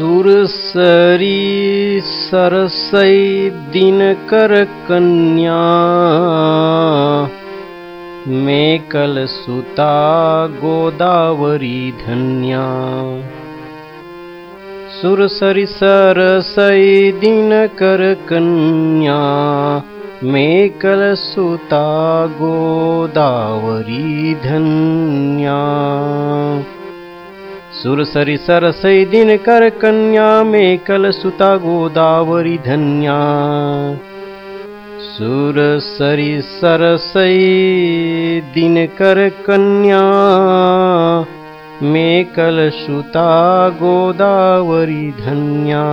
Sursari सरसै दिनकरकन्या Mekalsuta Godavari Dhanya. सुरसरि सरसै दिनकरकन्या Mekalsuta Godavari Dhanya सुरसरि सरसै दिनकरकन्या Mekalsuta Godavari Dhanya. सुरसरि सरसै दिनकरकन्या Mekalsuta Godavari Dhanya